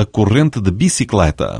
a corrente de bicicleta.